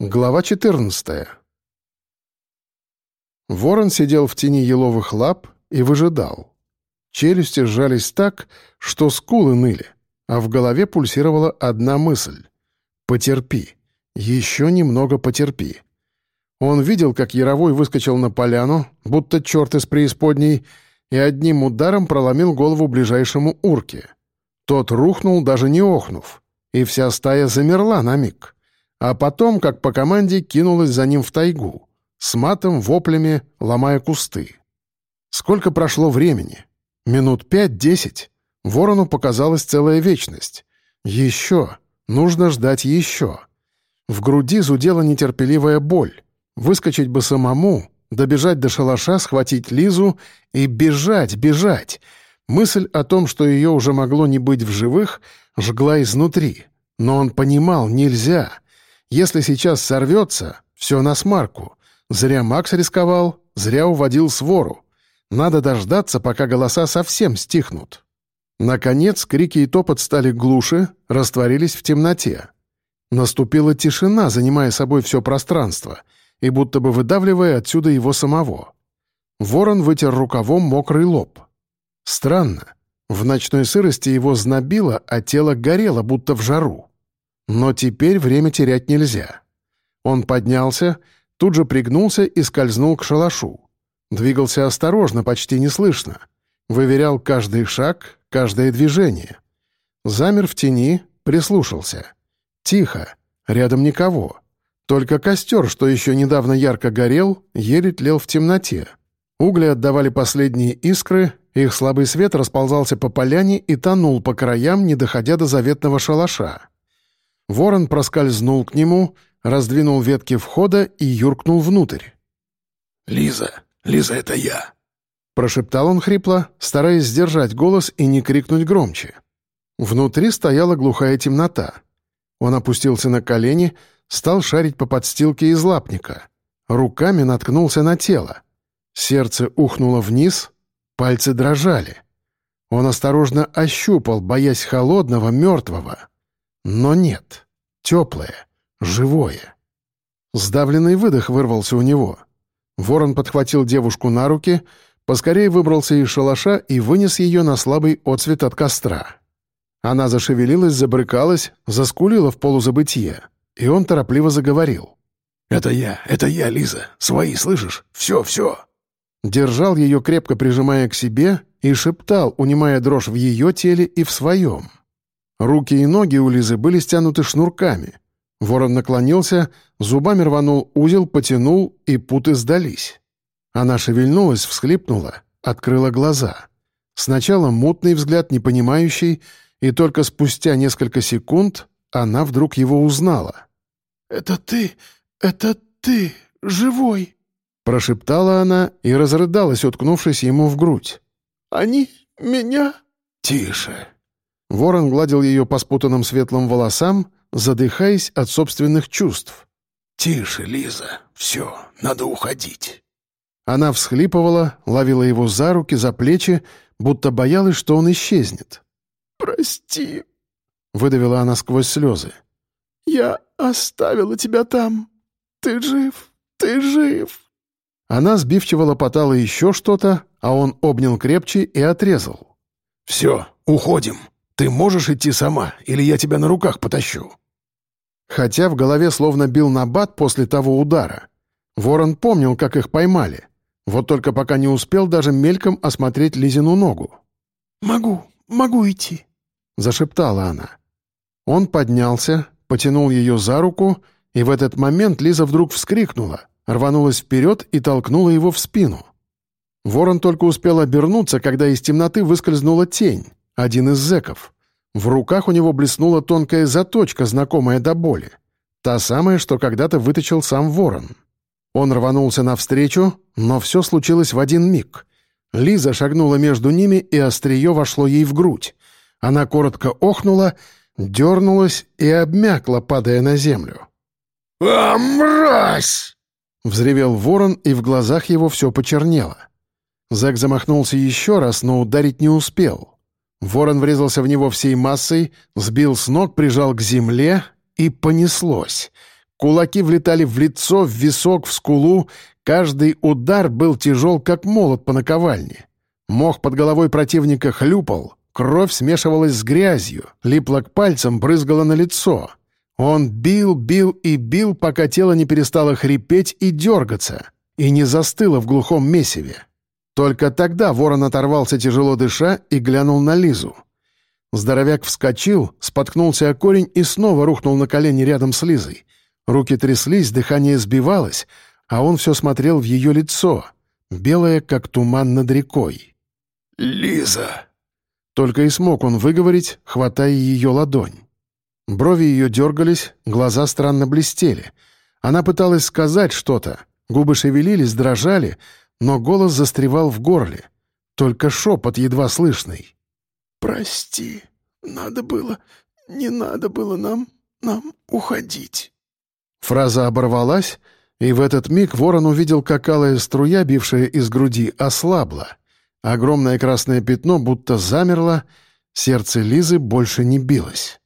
Глава 14 Ворон сидел в тени еловых лап и выжидал. Челюсти сжались так, что скулы ныли, а в голове пульсировала одна мысль — «Потерпи, еще немного потерпи». Он видел, как Яровой выскочил на поляну, будто черт из преисподней, и одним ударом проломил голову ближайшему урке. Тот рухнул, даже не охнув, и вся стая замерла на миг а потом, как по команде, кинулась за ним в тайгу, с матом, воплями, ломая кусты. Сколько прошло времени? Минут пять-десять. Ворону показалась целая вечность. Еще. Нужно ждать еще. В груди зудела нетерпеливая боль. Выскочить бы самому, добежать до шалаша, схватить Лизу и бежать, бежать. Мысль о том, что ее уже могло не быть в живых, жгла изнутри. Но он понимал, нельзя — если сейчас сорвется, все на смарку. Зря Макс рисковал, зря уводил свору. Надо дождаться, пока голоса совсем стихнут. Наконец, крики и топот стали глуше, растворились в темноте. Наступила тишина, занимая собой все пространство, и будто бы выдавливая отсюда его самого. Ворон вытер рукавом мокрый лоб. Странно. В ночной сырости его знобило, а тело горело, будто в жару. Но теперь время терять нельзя. Он поднялся, тут же пригнулся и скользнул к шалашу. Двигался осторожно, почти неслышно. Выверял каждый шаг, каждое движение. Замер в тени, прислушался. Тихо, рядом никого. Только костер, что еще недавно ярко горел, еле тлел в темноте. Угли отдавали последние искры, их слабый свет расползался по поляне и тонул по краям, не доходя до заветного шалаша. Ворон проскользнул к нему, раздвинул ветки входа и юркнул внутрь. «Лиза, Лиза, это я!» Прошептал он хрипло, стараясь сдержать голос и не крикнуть громче. Внутри стояла глухая темнота. Он опустился на колени, стал шарить по подстилке из лапника. Руками наткнулся на тело. Сердце ухнуло вниз, пальцы дрожали. Он осторожно ощупал, боясь холодного, мертвого. Но нет. Теплое. Живое. Сдавленный выдох вырвался у него. Ворон подхватил девушку на руки, поскорее выбрался из шалаша и вынес ее на слабый отцвет от костра. Она зашевелилась, забрыкалась, заскулила в полузабытие, и он торопливо заговорил. «Это я, это я, Лиза. Свои, слышишь? Все, все!» Держал ее, крепко прижимая к себе, и шептал, унимая дрожь в ее теле и в своем. Руки и ноги у Лизы были стянуты шнурками. Ворон наклонился, зубами рванул узел, потянул, и путы сдались. Она шевельнулась, всхлипнула, открыла глаза. Сначала мутный взгляд, непонимающий, и только спустя несколько секунд она вдруг его узнала. «Это ты! Это ты! Живой!» Прошептала она и разрыдалась, уткнувшись ему в грудь. «Они меня...» «Тише!» Ворон гладил ее по спутанным светлым волосам, задыхаясь от собственных чувств. «Тише, Лиза, все, надо уходить». Она всхлипывала, ловила его за руки, за плечи, будто боялась, что он исчезнет. «Прости», — выдавила она сквозь слезы. «Я оставила тебя там. Ты жив, ты жив». Она сбивчиво лопотала еще что-то, а он обнял крепче и отрезал. «Все, уходим. Ты можешь идти сама, или я тебя на руках потащу?» Хотя в голове словно бил набат после того удара. Ворон помнил, как их поймали. Вот только пока не успел даже мельком осмотреть Лизину ногу. «Могу, могу идти», — зашептала она. Он поднялся, потянул ее за руку, и в этот момент Лиза вдруг вскрикнула, рванулась вперед и толкнула его в спину. Ворон только успел обернуться, когда из темноты выскользнула тень, один из зэков. В руках у него блеснула тонкая заточка, знакомая до боли. Та самая, что когда-то выточил сам ворон. Он рванулся навстречу, но все случилось в один миг. Лиза шагнула между ними, и острие вошло ей в грудь. Она коротко охнула, дернулась и обмякла, падая на землю. «А, мразь!» — взревел ворон, и в глазах его все почернело. Зэк замахнулся еще раз, но ударить не успел. Ворон врезался в него всей массой, сбил с ног, прижал к земле, и понеслось. Кулаки влетали в лицо, в висок, в скулу. Каждый удар был тяжел, как молот по наковальне. Мох под головой противника хлюпал, кровь смешивалась с грязью, липла к пальцам, брызгала на лицо. Он бил, бил и бил, пока тело не перестало хрипеть и дергаться, и не застыло в глухом месиве. Только тогда ворон оторвался тяжело дыша и глянул на Лизу. Здоровяк вскочил, споткнулся о корень и снова рухнул на колени рядом с Лизой. Руки тряслись, дыхание сбивалось, а он все смотрел в ее лицо, белое, как туман над рекой. «Лиза!» Только и смог он выговорить, хватая ее ладонь. Брови ее дергались, глаза странно блестели. Она пыталась сказать что-то, губы шевелились, дрожали, но голос застревал в горле. Только шепот едва слышный. «Прости, надо было, не надо было нам, нам уходить». Фраза оборвалась, и в этот миг ворон увидел, как алая струя, бившая из груди, ослабла. Огромное красное пятно будто замерло, сердце Лизы больше не билось.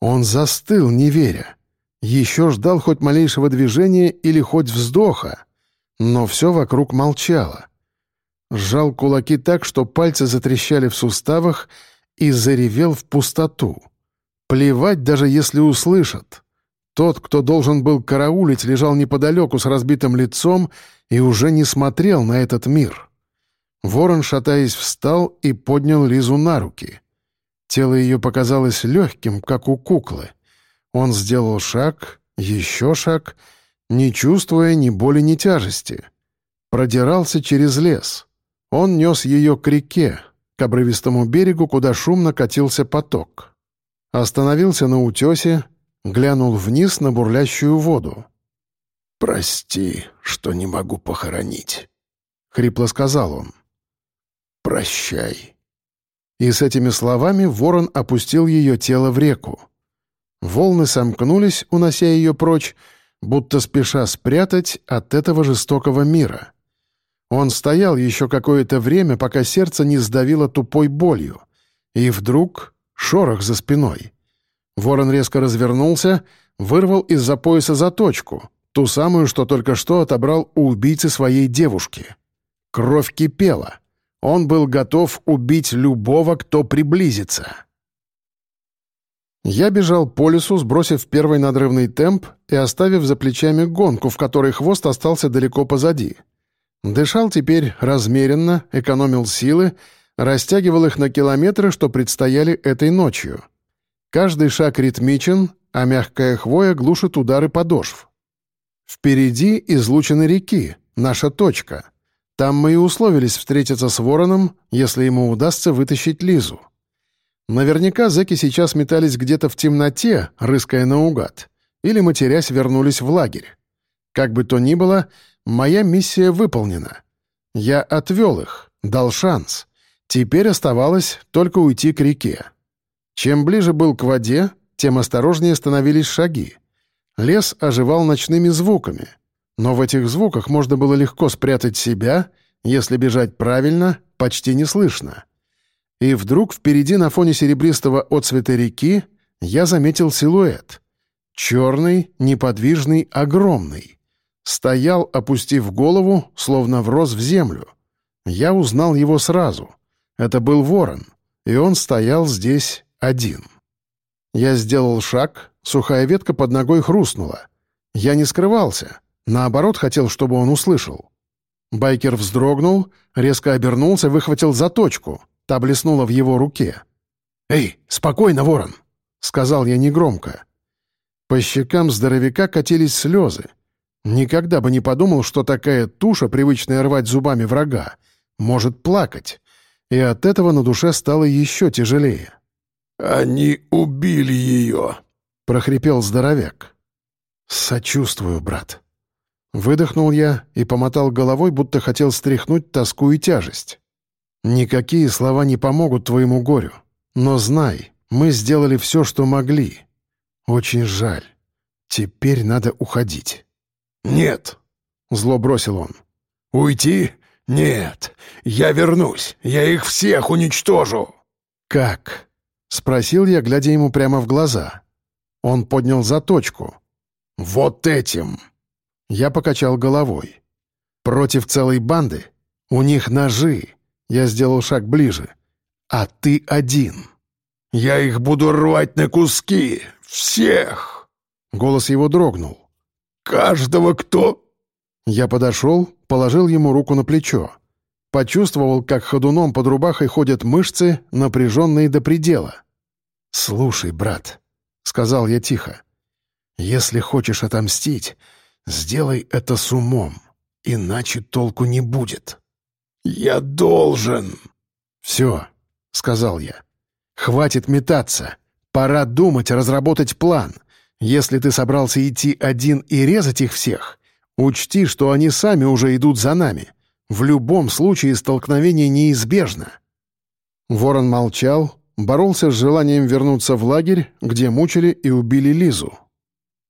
Он застыл, не веря. Еще ждал хоть малейшего движения или хоть вздоха, но все вокруг молчало. Сжал кулаки так, что пальцы затрещали в суставах и заревел в пустоту. Плевать, даже если услышат. Тот, кто должен был караулить, лежал неподалеку с разбитым лицом и уже не смотрел на этот мир. Ворон, шатаясь, встал и поднял Лизу на руки. Тело ее показалось легким, как у куклы. Он сделал шаг, еще шаг, не чувствуя ни боли, ни тяжести. Продирался через лес. Он нес ее к реке, к обрывистому берегу, куда шумно катился поток. Остановился на утесе, глянул вниз на бурлящую воду. «Прости, что не могу похоронить», — хрипло сказал он. «Прощай». И с этими словами ворон опустил ее тело в реку. Волны сомкнулись, унося ее прочь, будто спеша спрятать от этого жестокого мира. Он стоял еще какое-то время, пока сердце не сдавило тупой болью. И вдруг шорох за спиной. Ворон резко развернулся, вырвал из-за пояса заточку, ту самую, что только что отобрал у убийцы своей девушки. Кровь кипела. Он был готов убить любого, кто приблизится. Я бежал по лесу, сбросив первый надрывный темп и оставив за плечами гонку, в которой хвост остался далеко позади. Дышал теперь размеренно, экономил силы, растягивал их на километры, что предстояли этой ночью. Каждый шаг ритмичен, а мягкая хвоя глушит удары подошв. Впереди излучины реки, наша точка. Там мы и условились встретиться с Вороном, если ему удастся вытащить Лизу. Наверняка зэки сейчас метались где-то в темноте, рыская наугад, или, матерясь, вернулись в лагерь. Как бы то ни было, моя миссия выполнена. Я отвел их, дал шанс. Теперь оставалось только уйти к реке. Чем ближе был к воде, тем осторожнее становились шаги. Лес оживал ночными звуками — но в этих звуках можно было легко спрятать себя, если бежать правильно, почти не слышно. И вдруг впереди на фоне серебристого отцвета реки я заметил силуэт. Черный, неподвижный, огромный. Стоял, опустив голову, словно врос в землю. Я узнал его сразу. Это был ворон, и он стоял здесь один. Я сделал шаг, сухая ветка под ногой хрустнула. Я не скрывался. Наоборот, хотел, чтобы он услышал. Байкер вздрогнул, резко обернулся, выхватил заточку. Та блеснула в его руке. «Эй, спокойно, ворон!» — сказал я негромко. По щекам здоровяка катились слезы. Никогда бы не подумал, что такая туша, привычная рвать зубами врага, может плакать. И от этого на душе стало еще тяжелее. «Они убили ее!» — прохрипел здоровяк. «Сочувствую, брат», Выдохнул я и помотал головой, будто хотел стряхнуть тоску и тяжесть. «Никакие слова не помогут твоему горю. Но знай, мы сделали все, что могли. Очень жаль. Теперь надо уходить». «Нет», — зло бросил он. «Уйти? Нет. Я вернусь. Я их всех уничтожу». «Как?» — спросил я, глядя ему прямо в глаза. Он поднял заточку. Вот этим!» Я покачал головой. «Против целой банды? У них ножи!» Я сделал шаг ближе. «А ты один!» «Я их буду рвать на куски! Всех!» Голос его дрогнул. «Каждого, кто...» Я подошел, положил ему руку на плечо. Почувствовал, как ходуном под рубахой ходят мышцы, напряженные до предела. «Слушай, брат», — сказал я тихо, — «если хочешь отомстить, сделай это с умом, иначе толку не будет». «Я должен!» «Все», — сказал я. «Хватит метаться. Пора думать, разработать план. Если ты собрался идти один и резать их всех, учти, что они сами уже идут за нами. В любом случае столкновение неизбежно». Ворон молчал, боролся с желанием вернуться в лагерь, где мучили и убили Лизу.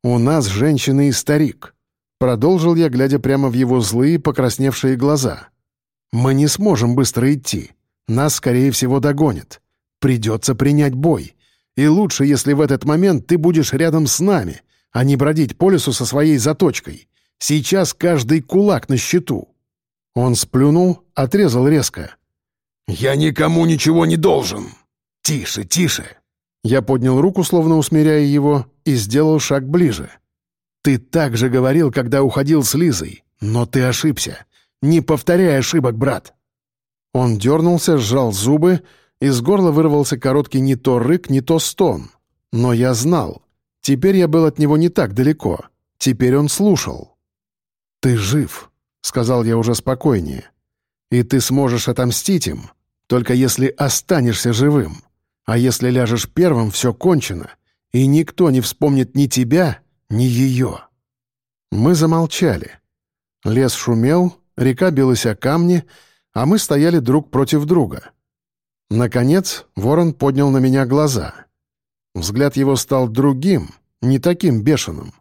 «У нас женщина и старик», — продолжил я, глядя прямо в его злые, покрасневшие глаза. «Мы не сможем быстро идти. Нас, скорее всего, догонят. Придется принять бой. И лучше, если в этот момент ты будешь рядом с нами, а не бродить по лесу со своей заточкой. Сейчас каждый кулак на счету». Он сплюнул, отрезал резко. «Я никому ничего не должен!» «Тише, тише!» Я поднял руку, словно усмиряя его, и сделал шаг ближе. «Ты так же говорил, когда уходил с Лизой, но ты ошибся. Не повторяй ошибок, брат!» Он дернулся, сжал зубы, из горла вырвался короткий не то рык, не то стон. Но я знал. Теперь я был от него не так далеко. Теперь он слушал. «Ты жив», — сказал я уже спокойнее. «И ты сможешь отомстить им, только если останешься живым. А если ляжешь первым, все кончено, и никто не вспомнит ни тебя, ни ее». Мы замолчали. Лес шумел, река билась о камни, а мы стояли друг против друга. Наконец, ворон поднял на меня глаза. Взгляд его стал другим, не таким бешеным.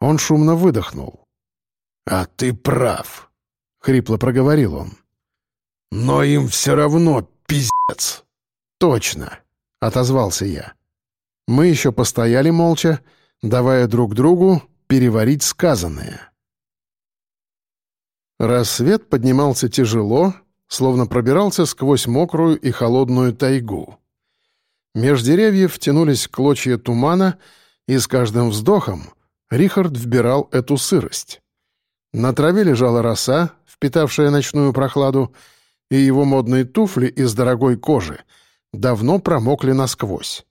Он шумно выдохнул. «А ты прав», — хрипло проговорил он. «Но им все равно пиздец». «Точно», — отозвался я. Мы еще постояли молча, давая друг другу переварить сказанное. Рассвет поднимался тяжело, словно пробирался сквозь мокрую и холодную тайгу. Меж деревьев тянулись клочья тумана, и с каждым вздохом Рихард вбирал эту сырость. На траве лежала роса, впитавшая ночную прохладу, и его модные туфли из дорогой кожи давно промокли насквозь.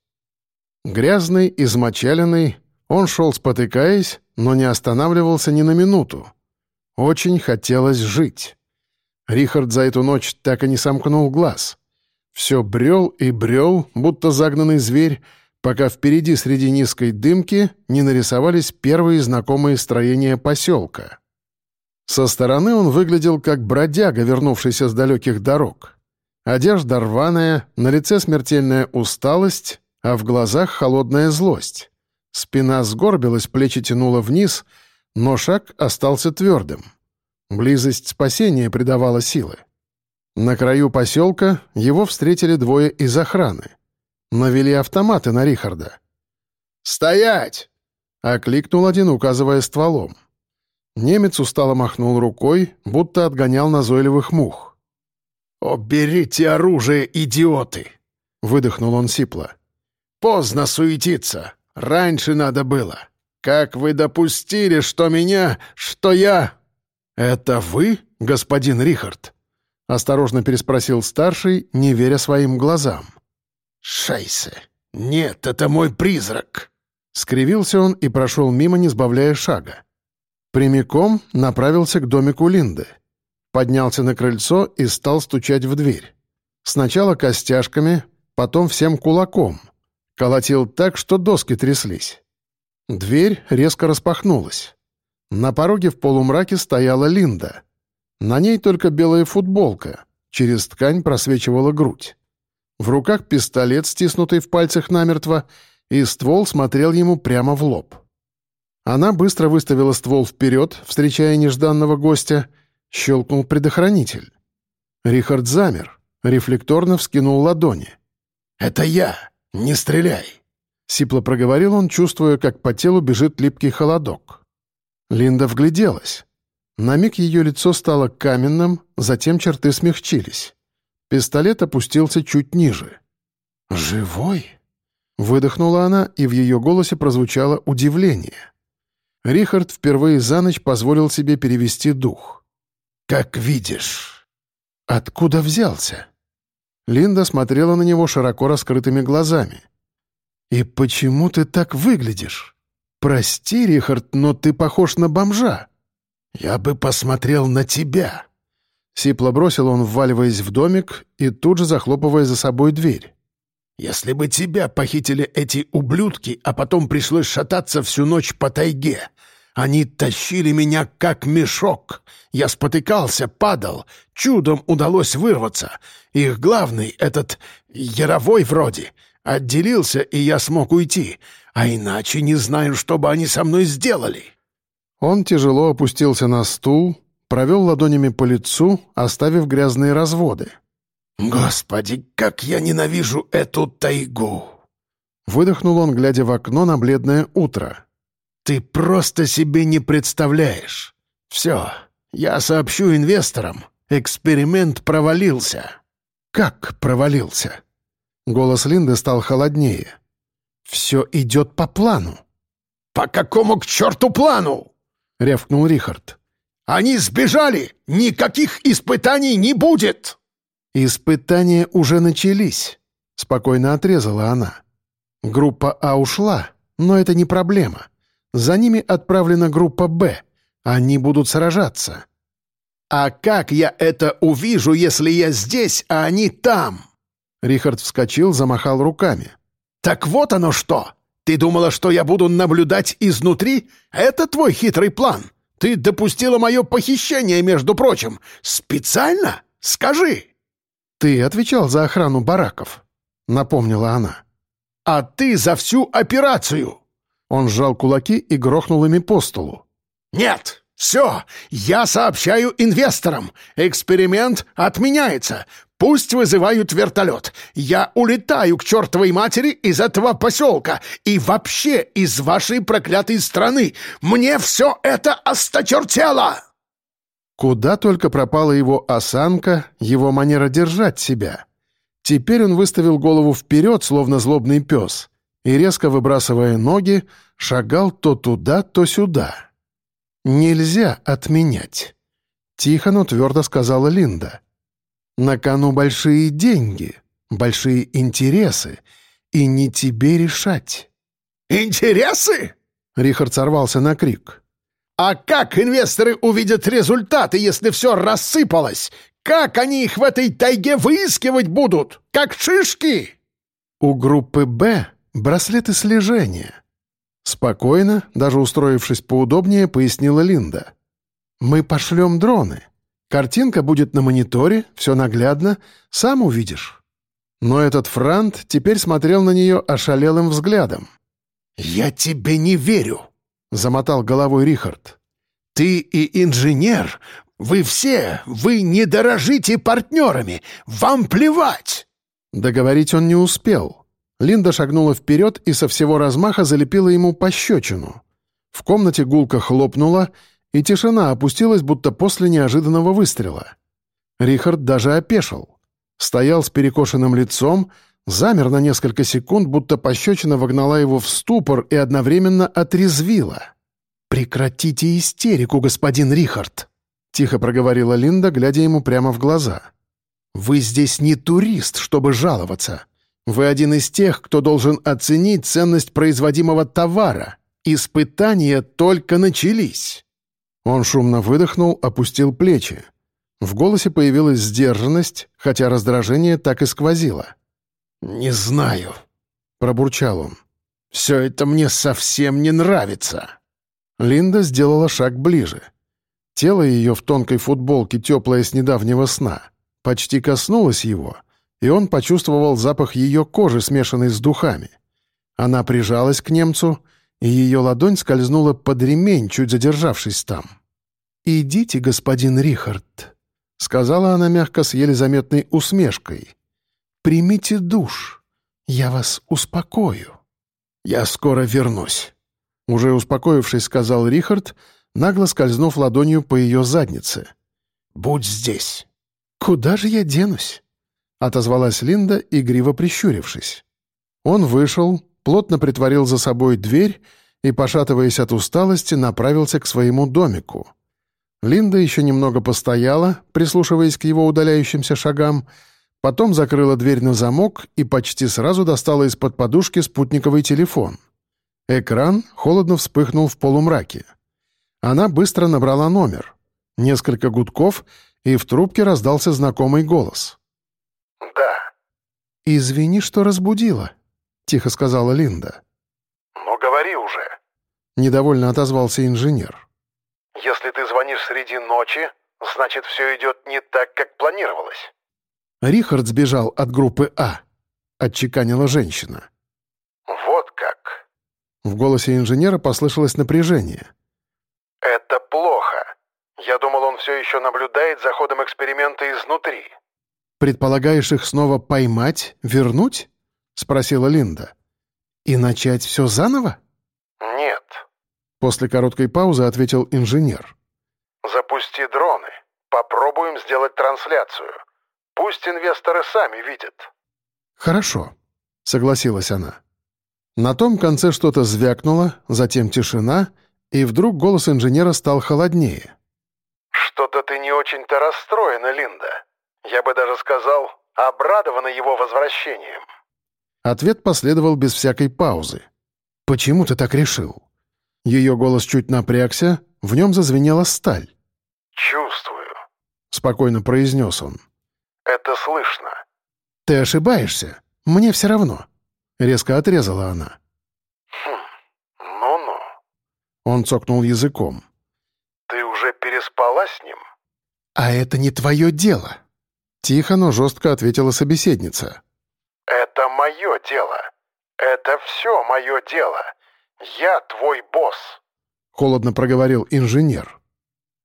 Грязный, измочаленный, он шел спотыкаясь, но не останавливался ни на минуту. Очень хотелось жить. Рихард за эту ночь так и не сомкнул глаз. Все брел и брел, будто загнанный зверь, пока впереди среди низкой дымки не нарисовались первые знакомые строения поселка. Со стороны он выглядел как бродяга, вернувшийся с далеких дорог. Одежда рваная, на лице смертельная усталость, а в глазах холодная злость. Спина сгорбилась, плечи тянуло вниз — но шаг остался твердым. Близость спасения придавала силы. На краю поселка его встретили двое из охраны. Навели автоматы на Рихарда. «Стоять!» — окликнул один, указывая стволом. Немец устало махнул рукой, будто отгонял назойливых мух. «Уберите оружие, идиоты!» — выдохнул он сипло. «Поздно суетиться. Раньше надо было. «Как вы допустили, что меня... что я...» «Это вы, господин Рихард?» — осторожно переспросил старший, не веря своим глазам. «Шайсе! Нет, это мой призрак!» Скривился он и прошел мимо, не сбавляя шага. Прямиком направился к домику Линды. Поднялся на крыльцо и стал стучать в дверь. Сначала костяшками, потом всем кулаком. Колотил так, что доски тряслись. Дверь резко распахнулась. На пороге в полумраке стояла Линда. На ней только белая футболка, через ткань просвечивала грудь. В руках пистолет, стиснутый в пальцах намертво, и ствол смотрел ему прямо в лоб. Она быстро выставила ствол вперед, встречая нежданного гостя, щелкнул предохранитель. Рихард замер, рефлекторно вскинул ладони. «Это я! Не стреляй!» Сипло проговорил он, чувствуя, как по телу бежит липкий холодок. Линда вгляделась. На миг ее лицо стало каменным, затем черты смягчились. Пистолет опустился чуть ниже. «Живой?» Выдохнула она, и в ее голосе прозвучало удивление. Рихард впервые за ночь позволил себе перевести дух. «Как видишь». «Откуда взялся?» Линда смотрела на него широко раскрытыми глазами. «И почему ты так выглядишь? Прости, Рихард, но ты похож на бомжа». «Я бы посмотрел на тебя». Сипло бросил он, вваливаясь в домик и тут же захлопывая за собой дверь. «Если бы тебя похитили эти ублюдки, а потом пришлось шататься всю ночь по тайге, они тащили меня как мешок. Я спотыкался, падал. Чудом удалось вырваться. Их главный, этот Яровой вроде, Отделился, и я смог уйти. А иначе не знаю, что бы они со мной сделали». Он тяжело опустился на стул, провел ладонями по лицу, оставив грязные разводы. «Господи, как я ненавижу эту тайгу!» Выдохнул он, глядя в окно на бледное утро. «Ты просто себе не представляешь. Все, я сообщу инвесторам. Эксперимент провалился». «Как провалился?» Голос Линды стал холоднее. «Все идет по плану». «По какому к черту плану?» — рявкнул Рихард. «Они сбежали! Никаких испытаний не будет!» «Испытания уже начались», — спокойно отрезала она. «Группа А ушла, но это не проблема. За ними отправлена группа Б. Они будут сражаться». «А как я это увижу, если я здесь, а они там?» Рихард вскочил, замахал руками. «Так вот оно что! Ты думала, что я буду наблюдать изнутри? Это твой хитрый план! Ты допустила мое похищение, между прочим! Специально? Скажи!» «Ты отвечал за охрану бараков», — напомнила она. «А ты за всю операцию!» Он сжал кулаки и грохнул ими по столу. «Нет! Все! Я сообщаю инвесторам! Эксперимент отменяется! Пусть вызывают вертолет. Я улетаю к чертовой матери из этого поселка и вообще из вашей проклятой страны. Мне все это осточертело!» Куда только пропала его осанка, его манера держать себя. Теперь он выставил голову вперед, словно злобный пес, и, резко выбрасывая ноги, шагал то туда, то сюда. «Нельзя отменять», — тихо, но твердо сказала Линда. На кону большие деньги, большие интересы, и не тебе решать». «Интересы?» — Рихард сорвался на крик. «А как инвесторы увидят результаты, если все рассыпалось? Как они их в этой тайге выискивать будут? Как шишки?» «У группы «Б» браслеты слежения». Спокойно, даже устроившись поудобнее, пояснила Линда. «Мы пошлем дроны. Картинка будет на мониторе, все наглядно, сам увидишь». Но этот франт теперь смотрел на нее ошалелым взглядом. «Я тебе не верю», — замотал головой Рихард. «Ты и инженер, вы все, вы не дорожите партнерами, вам плевать!» Договорить он не успел. Линда шагнула вперед и со всего размаха залепила ему пощечину. В комнате гулко хлопнула, и тишина опустилась, будто после неожиданного выстрела. Рихард даже опешил. Стоял с перекошенным лицом, замер на несколько секунд, будто пощечина вогнала его в ступор и одновременно отрезвила. «Прекратите истерику, господин Рихард!» — тихо проговорила Линда, глядя ему прямо в глаза. «Вы здесь не турист, чтобы жаловаться. Вы один из тех, кто должен оценить ценность производимого товара. Испытания только начались». Он шумно выдохнул, опустил плечи. В голосе появилась сдержанность, хотя раздражение так и сквозило. «Не знаю», — пробурчал он. «Все это мне совсем не нравится». Линда сделала шаг ближе. Тело ее в тонкой футболке, теплое с недавнего сна, почти коснулось его, и он почувствовал запах ее кожи, смешанный с духами. Она прижалась к немцу — и ее ладонь скользнула под ремень, чуть задержавшись там. «Идите, господин Рихард», — сказала она мягко с еле заметной усмешкой. «Примите душ, я вас успокою». Я скоро вернусь». Уже успокоившись, сказал Рихард, нагло скользнув ладонью по ее заднице. «Будь здесь». «Куда же я денусь?» — отозвалась Линда, игриво прищурившись. Он вышел, плотно притворил за собой дверь и, пошатываясь от усталости, направился к своему домику. Линда еще немного постояла, прислушиваясь к его удаляющимся шагам, потом закрыла дверь на замок и почти сразу достала из-под подушки спутниковый телефон. Экран холодно вспыхнул в полумраке. Она быстро набрала номер. Несколько гудков, и в трубке раздался знакомый голос. «Да». «Извини, что разбудила», — тихо сказала Линда. «Ну, говори уже». Недовольно отозвался инженер. «Если ты звонишь среди ночи, значит, все идет не так, как планировалось». Рихард сбежал от группы А, отчеканила женщина. «Вот как». В голосе инженера послышалось напряжение. «Это плохо. Я думал, он все еще наблюдает за ходом эксперимента изнутри». «Предполагаешь их снова поймать, вернуть?» — спросила Линда. «И начать все заново?» «Нет». После короткой паузы ответил инженер. «Запусти дроны. Попробуем сделать трансляцию. Пусть инвесторы сами видят». «Хорошо», — согласилась она. На том конце что-то звякнуло, затем тишина, и вдруг голос инженера стал холоднее. «Что-то ты не очень-то расстроена, Линда. Я бы даже сказал, обрадована его возвращением». Ответ последовал без всякой паузы. «Почему ты так решил?» Ее голос чуть напрягся, в нем зазвенела сталь. «Чувствую», — спокойно произнес он. «Это слышно». «Ты ошибаешься. Мне все равно», — резко отрезала она. «Хм, ну-ну». Он цокнул языком. «Ты уже переспала с ним?» «А это не твое дело», — тихо, но жестко ответила собеседница. «Это мое дело. Это все мое дело. Я твой босс», — холодно проговорил инженер.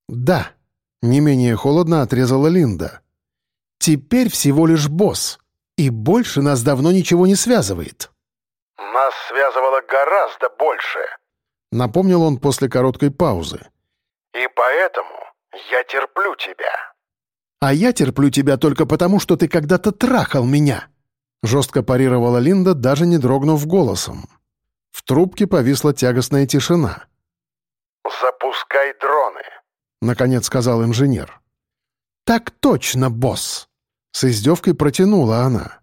«Да», — не менее холодно отрезала Линда. «Теперь всего лишь босс, и больше нас давно ничего не связывает». «Нас связывало гораздо больше», — напомнил он после короткой паузы. «И поэтому я терплю тебя». «А я терплю тебя только потому, что ты когда-то трахал меня», — жестко парировала Линда, даже не дрогнув голосом. В трубке повисла тягостная тишина. «Запускай дроны», — наконец сказал инженер. «Так точно, босс!» — с издевкой протянула она.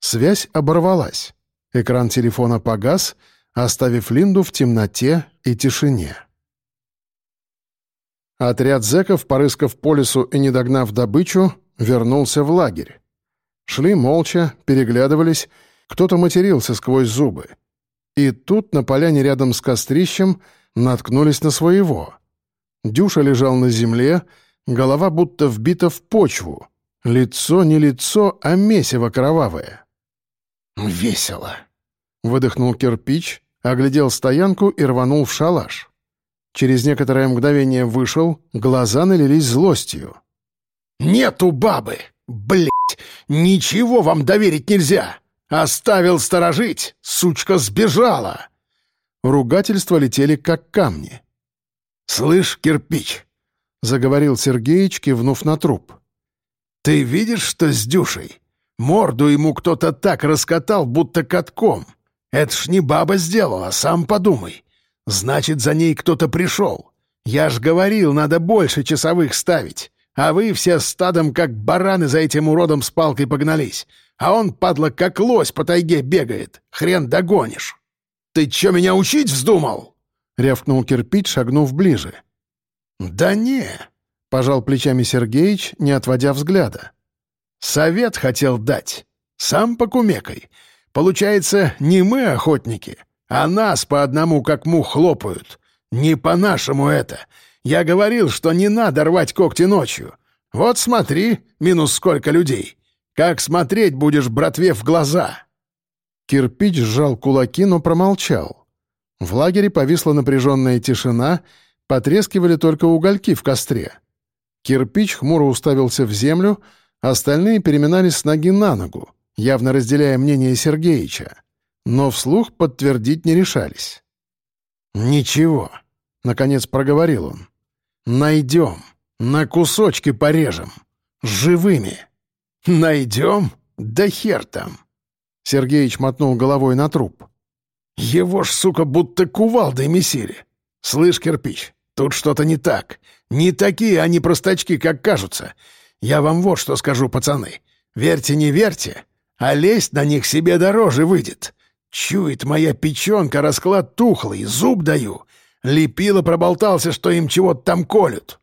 Связь оборвалась. Экран телефона погас, оставив Линду в темноте и тишине. Отряд зэков, порыскав по лесу и не догнав добычу, вернулся в лагерь. Шли молча, переглядывались, кто-то матерился сквозь зубы. И тут на поляне рядом с кострищем наткнулись на своего. Дюша лежал на земле, голова будто вбита в почву. Лицо не лицо, а месиво кровавое. «Весело», — выдохнул кирпич, оглядел стоянку и рванул в шалаш. Через некоторое мгновение вышел, глаза налились злостью. «Нету бабы! Блять! Ничего вам доверить нельзя! Оставил сторожить! Сучка сбежала!» Ругательства летели, как камни. «Слышь, кирпич!» — заговорил Сергеич, кивнув на труп. «Ты видишь, что с Дюшей? Морду ему кто-то так раскатал, будто катком. Это ж не баба сделала, сам подумай. Значит, за ней кто-то пришел. Я ж говорил, надо больше часовых ставить. А вы все стадом, как бараны, за этим уродом с палкой погнались. А он, падла, как лось по тайге бегает. Хрен догонишь. Ты чё меня учить вздумал?» — рявкнул кирпич, шагнув ближе. «Да не», — пожал плечами Сергеич, не отводя взгляда. «Совет хотел дать. Сам покумекай. Получается, не мы охотники, а нас по одному как мух хлопают. Не по-нашему это. Я говорил, что не надо рвать когти ночью. Вот смотри, минус сколько людей. Как смотреть будешь братве в глаза?» Кирпич сжал кулаки, но промолчал. В лагере повисла напряженная тишина, потрескивали только угольки в костре. Кирпич хмуро уставился в землю, остальные переминались с ноги на ногу, явно разделяя мнение Сергеича. но вслух подтвердить не решались. «Ничего», — наконец проговорил он. «Найдем, на кусочки порежем, живыми. Найдем? Да хер там!» Сергеич мотнул головой на труп. «Его ж, сука, будто кувалдой месили. Слышь, кирпич, тут что-то не так. Не такие они простачки, как кажутся. Я вам вот что скажу, пацаны. Верьте, не верьте, а лезть на них себе дороже выйдет. Чует моя печенка, расклад тухлый, зуб даю. Лепило проболтался, что им чего-то там колют».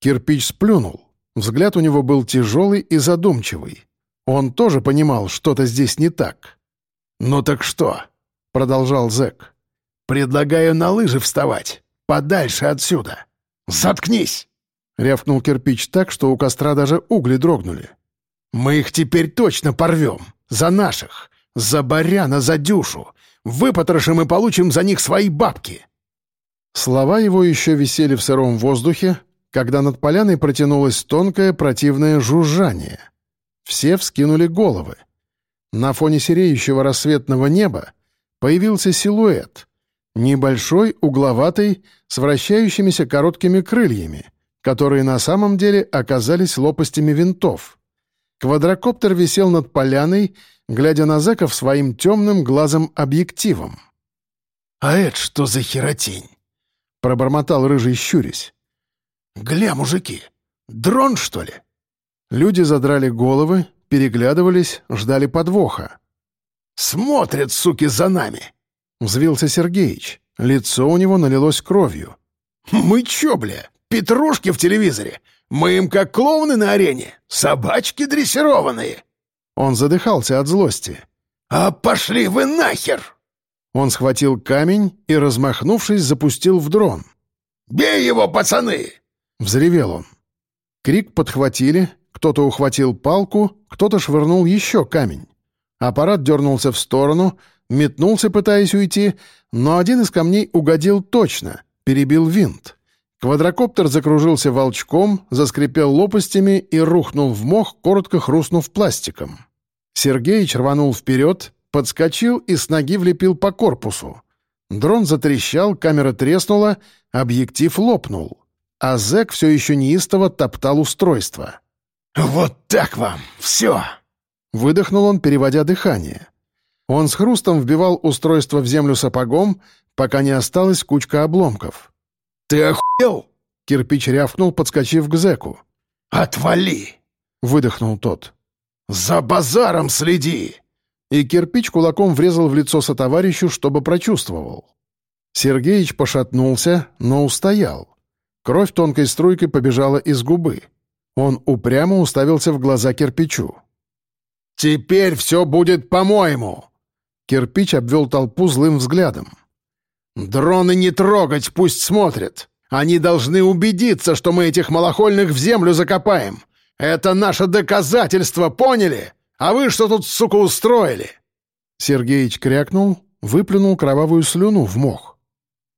Кирпич сплюнул. Взгляд у него был тяжелый и задумчивый. Он тоже понимал, что-то здесь не так. «Ну так что?» — продолжал зэк. «Предлагаю на лыжи вставать, подальше отсюда. Заткнись!» — рявкнул кирпич так, что у костра даже угли дрогнули. «Мы их теперь точно порвем. За наших. За баряна, за дюшу. Выпотрошим и получим за них свои бабки». Слова его еще висели в сыром воздухе, когда над поляной протянулось тонкое противное жужжание — все вскинули головы. На фоне сереющего рассветного неба появился силуэт. Небольшой, угловатый, с вращающимися короткими крыльями, которые на самом деле оказались лопастями винтов. Квадрокоптер висел над поляной, глядя на зэков своим темным глазом-объективом. «А это что за херотень?» — пробормотал рыжий щурясь. «Гля, мужики, дрон, что ли?» Люди задрали головы, переглядывались, ждали подвоха. «Смотрят, суки, за нами!» — взвился Сергеич. Лицо у него налилось кровью. «Мы чё, бля, петрушки в телевизоре? Мы им как клоуны на арене, собачки дрессированные!» Он задыхался от злости. «А пошли вы нахер!» Он схватил камень и, размахнувшись, запустил в дрон. «Бей его, пацаны!» — взревел он. Крик подхватили, кто-то ухватил палку, кто-то швырнул еще камень. Аппарат дернулся в сторону, метнулся, пытаясь уйти, но один из камней угодил точно, перебил винт. Квадрокоптер закружился волчком, заскрипел лопастями и рухнул в мох, коротко хрустнув пластиком. Сергеич рванул вперед, подскочил и с ноги влепил по корпусу. Дрон затрещал, камера треснула, объектив лопнул. А зэк все еще неистово топтал устройство. «Вот так вам! Все!» Выдохнул он, переводя дыхание. Он с хрустом вбивал устройство в землю сапогом, пока не осталась кучка обломков. «Ты охуел?» — кирпич рявкнул, подскочив к зэку. «Отвали!» — выдохнул тот. «За базаром следи!» И кирпич кулаком врезал в лицо сотоварищу, чтобы прочувствовал. Сергеич пошатнулся, но устоял. Кровь тонкой струйкой побежала из губы. Он упрямо уставился в глаза кирпичу. «Теперь все будет по-моему!» Кирпич обвел толпу злым взглядом. «Дроны не трогать, пусть смотрят. Они должны убедиться, что мы этих малохольных в землю закопаем. Это наше доказательство, поняли? А вы что тут, сука, устроили?» Сергеич крякнул, выплюнул кровавую слюну в мох.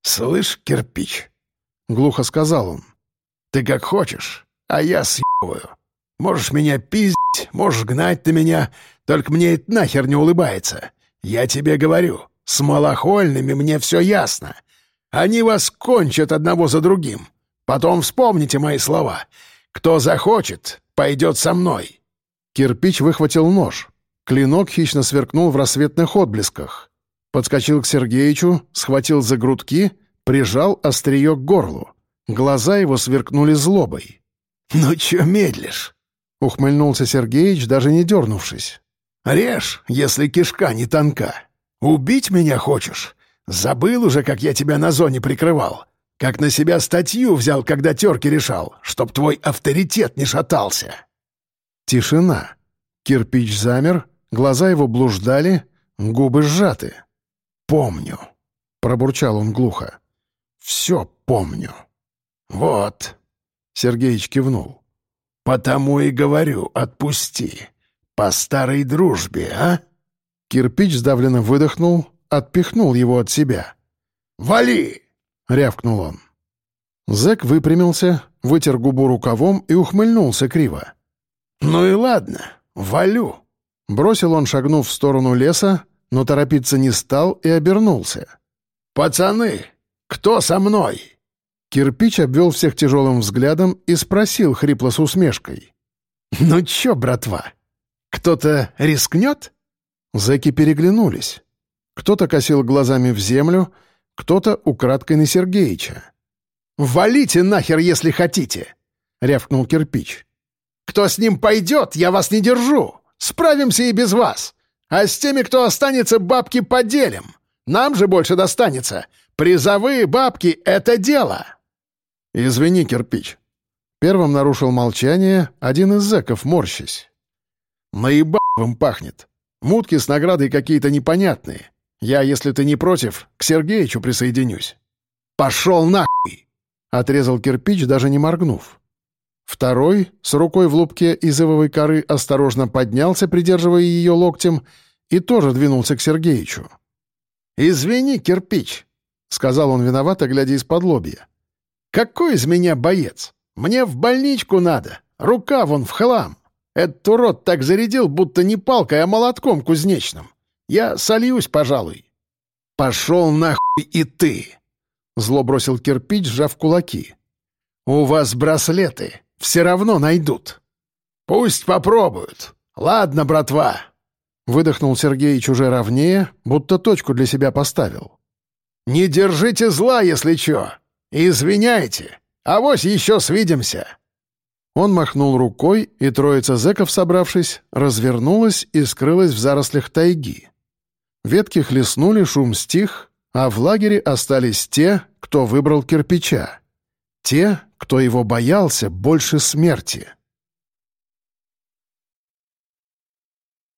«Слышь, кирпич», — глухо сказал он, — «ты как хочешь а я съебываю. Можешь меня пиздить, можешь гнать ты меня, только мне это нахер не улыбается. Я тебе говорю, с малохольными мне все ясно. Они вас кончат одного за другим. Потом вспомните мои слова. Кто захочет, пойдет со мной». Кирпич выхватил нож. Клинок хищно сверкнул в рассветных отблесках. Подскочил к Сергеичу, схватил за грудки, прижал острие к горлу. Глаза его сверкнули злобой. «Ну чё медлишь?» — ухмыльнулся Сергеич, даже не дернувшись. «Режь, если кишка не тонка. Убить меня хочешь? Забыл уже, как я тебя на зоне прикрывал. Как на себя статью взял, когда терки решал, чтоб твой авторитет не шатался». Тишина. Кирпич замер, глаза его блуждали, губы сжаты. «Помню», — пробурчал он глухо. «Все помню». «Вот, Сергеич кивнул. «Потому и говорю, отпусти. По старой дружбе, а?» Кирпич сдавленно выдохнул, отпихнул его от себя. «Вали!» — рявкнул он. Зэк выпрямился, вытер губу рукавом и ухмыльнулся криво. «Ну и ладно, валю!» Бросил он, шагнув в сторону леса, но торопиться не стал и обернулся. «Пацаны, кто со мной?» Кирпич обвел всех тяжелым взглядом и спросил хрипло с усмешкой. «Ну чё, братва, кто-то рискнет?» Зэки переглянулись. Кто-то косил глазами в землю, кто-то украдкой на Сергеича. «Валите нахер, если хотите!» — рявкнул кирпич. «Кто с ним пойдет, я вас не держу! Справимся и без вас! А с теми, кто останется, бабки поделим! Нам же больше достанется! Призовые бабки — это дело!» «Извини, кирпич». Первым нарушил молчание один из зэков, морщись. «Наебавым пахнет. Мутки с наградой какие-то непонятные. Я, если ты не против, к Сергеичу присоединюсь». «Пошел нахуй!» — отрезал кирпич, даже не моргнув. Второй, с рукой в лупке изывовой коры, осторожно поднялся, придерживая ее локтем, и тоже двинулся к Сергеичу. «Извини, кирпич», — сказал он виновато, глядя из-под лобья. «Какой из меня боец? Мне в больничку надо. Рука вон в хлам. Этот урод так зарядил, будто не палкой, а молотком кузнечным. Я сольюсь, пожалуй». «Пошел нахуй и ты!» — зло бросил кирпич, сжав кулаки. «У вас браслеты. Все равно найдут». «Пусть попробуют. Ладно, братва». Выдохнул Сергей уже ровнее, будто точку для себя поставил. «Не держите зла, если чё. Извиняйте. Авось еще свидимся». Он махнул рукой, и троица зэков, собравшись, развернулась и скрылась в зарослях тайги. Ветки хлестнули, шум стих, а в лагере остались те, кто выбрал кирпича. Те, кто его боялся больше смерти.